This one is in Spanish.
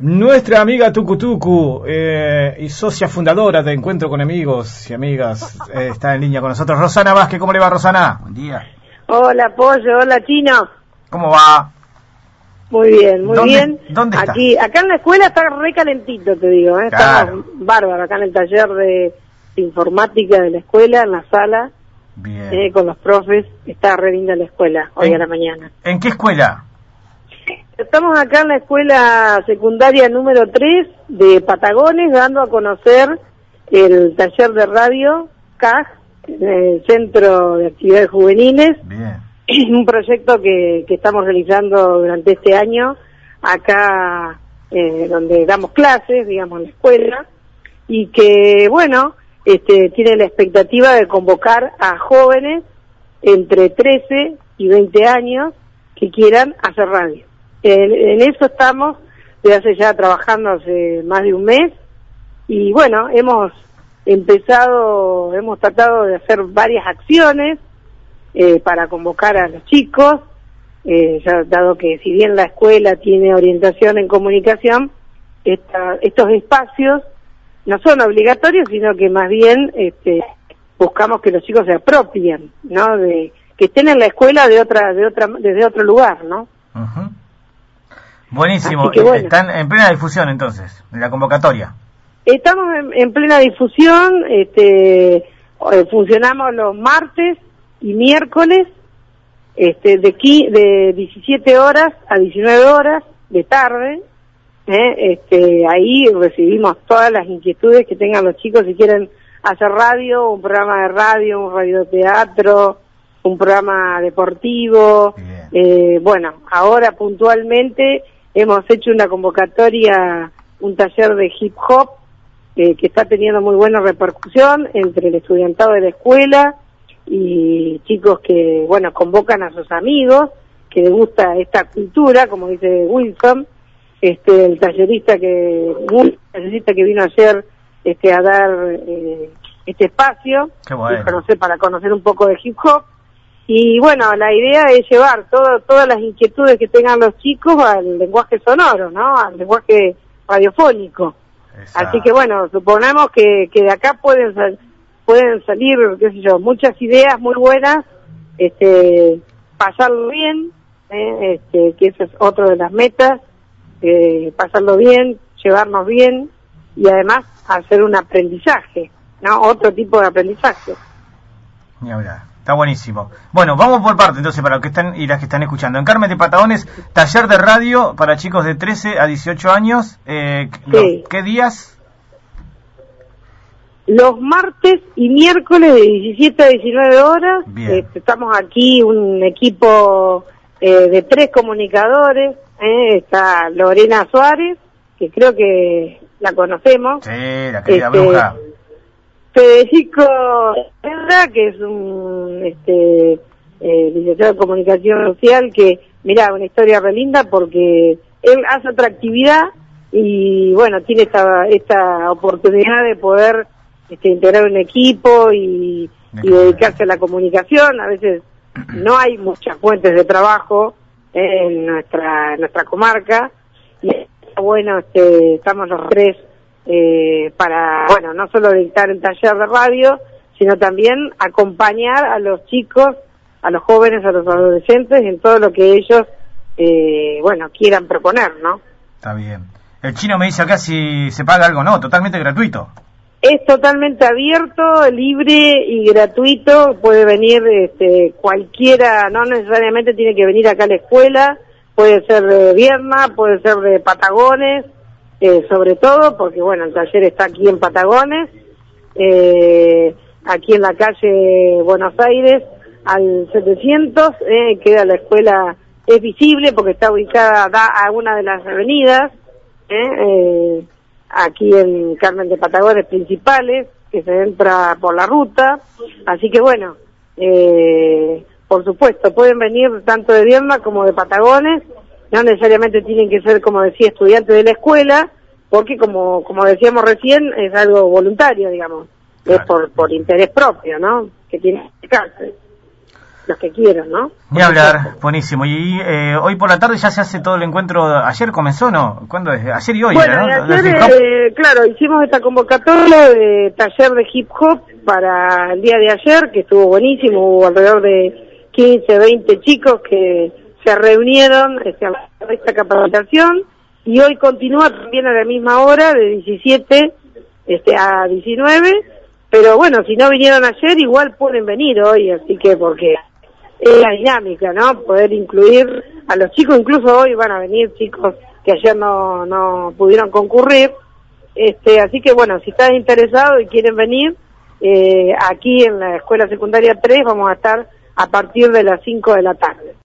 Nuestra amiga Tucu eh, y socia fundadora de Encuentro con Amigos y Amigas eh, está en línea con nosotros. Rosana Vázquez, ¿cómo le va Rosana? Buen día. Hola Pollo, hola Chino. ¿Cómo va? Muy bien, muy ¿Dónde- bien. dónde está? Aquí, acá en la escuela está re calentito, te digo. ¿eh? Claro. Estamos bárbaro acá en el taller de informática de la escuela, en la sala, Bien. eh, con los profes. Está re linda la escuela hoy ¿En- a la mañana. ¿En qué escuela? Estamos acá en la escuela secundaria número 3 de Patagones, dando a conocer el taller de radio CAG, el Centro de Actividades Juveniles, Bien. un proyecto que, que estamos realizando durante este año acá eh, donde damos clases, digamos, en la escuela, y que, bueno, este, tiene la expectativa de convocar a jóvenes entre 13 y 20 años que quieran hacer radio. En, eso estamos desde hace ya trabajando hace más de un mes y bueno, hemos empezado, hemos tratado de hacer varias acciones eh, para convocar a los chicos, eh, ya dado que si bien la escuela tiene orientación en comunicación, esta- estos espacios no son obligatorios, sino que más bien este, buscamos que los chicos se apropien, ¿no? De que estén en la escuela de otra, de otra, desde otro lugar, ¿no? Buenísimo. Así que bueno. Están en plena difusión entonces, de la convocatoria. Estamos en, en plena difusión, este, eh, funcionamos los martes y miércoles, este, de, qui- de 17 horas a 19 horas de tarde. ¿eh? Este, ahí recibimos todas las inquietudes que tengan los chicos si quieren hacer radio, un programa de radio, un radioteatro, un programa deportivo. Eh, bueno, ahora puntualmente hemos hecho una convocatoria, un taller de hip hop eh, que está teniendo muy buena repercusión entre el estudiantado de la escuela y chicos que, bueno, convocan a sus amigos, que les gusta esta cultura, como dice Wilson, este, el tallerista que, tallerista que vino ayer este, a dar eh, este espacio, bueno. para conocer un poco de hip hop. Y bueno, la idea es llevar todo, todas las inquietudes que tengan los chicos al lenguaje sonoro, ¿no? Al lenguaje radiofónico. Así que bueno, suponemos que, que de acá pueden sal- pueden salir, qué sé yo, muchas ideas muy buenas, este, pasarlo bien, ¿eh? este, que esa es otra de las metas, eh, pasarlo bien, llevarnos bien y además hacer un aprendizaje, ¿no? Otro tipo de aprendizaje. Ni hablar. Está buenísimo. Bueno, vamos por parte entonces para los que están y las que están escuchando. En Carmen de Patagones, taller de radio para chicos de 13 a 18 años. Eh, Sí. ¿Qué días? Los martes y miércoles de 17 a 19 horas, Bien. este, estamos aquí un equipo eh, de tres comunicadores, ¿eh? está Lorena Suárez, que creo que la conocemos, Sí, la querida Este, bruja. Federico Herrera, que es un este, eh, licenciado en comunicación social, que, mira, una historia re linda porque él hace otra actividad y, bueno, tiene esta, esta oportunidad de poder este, integrar un equipo y, y dedicarse a la comunicación. A veces no hay muchas fuentes de trabajo en nuestra, en nuestra comarca y bueno, este, estamos los tres eh, para, bueno, no solo dictar el taller de radio, sino también acompañar a los chicos, a los jóvenes, a los adolescentes en todo lo que ellos, eh, bueno, quieran proponer, ¿no? Está bien. El chino me dice acá si se paga algo. No, totalmente gratuito. Es totalmente abierto, libre y gratuito. Puede venir este, cualquiera, no necesariamente tiene que venir acá a la escuela. Puede ser de Vierna, puede ser de Patagones, eh, sobre todo, porque bueno, el taller está aquí en Patagones, eh, aquí en la calle Buenos Aires, al 700, eh, queda la escuela, es visible porque está ubicada da a una de las avenidas, eh, eh, aquí en Carmen de Patagones principales, que se entra por la ruta. Así que bueno, eh, por supuesto, pueden venir tanto de Vierma como de Patagones, no necesariamente tienen que ser, como decía, estudiantes de la escuela, porque como, como decíamos recién, es algo voluntario, digamos, es por, por interés propio, ¿no? Que tiene que los que quieran, ¿no? Ni hablar, buenísimo. Y eh, hoy por la tarde ya se hace todo el encuentro. Ayer comenzó, ¿no? ¿Cuándo es? Ayer y hoy, bueno, era, ¿no? Ayer, eh, claro, hicimos esta convocatoria de taller de hip hop para el día de ayer, que estuvo buenísimo. Hubo alrededor de 15, 20 chicos que se reunieron este, a esta capacitación y hoy continúa también a la misma hora, de 17 este, a 19. Pero bueno, si no vinieron ayer, igual pueden venir hoy, así que porque es la dinámica, ¿no? Poder incluir a los chicos, incluso hoy van a venir chicos que ayer no, no pudieron concurrir. Este, así que bueno, si están interesados y quieren venir, eh, aquí en la Escuela Secundaria 3 vamos a estar a partir de las 5 de la tarde.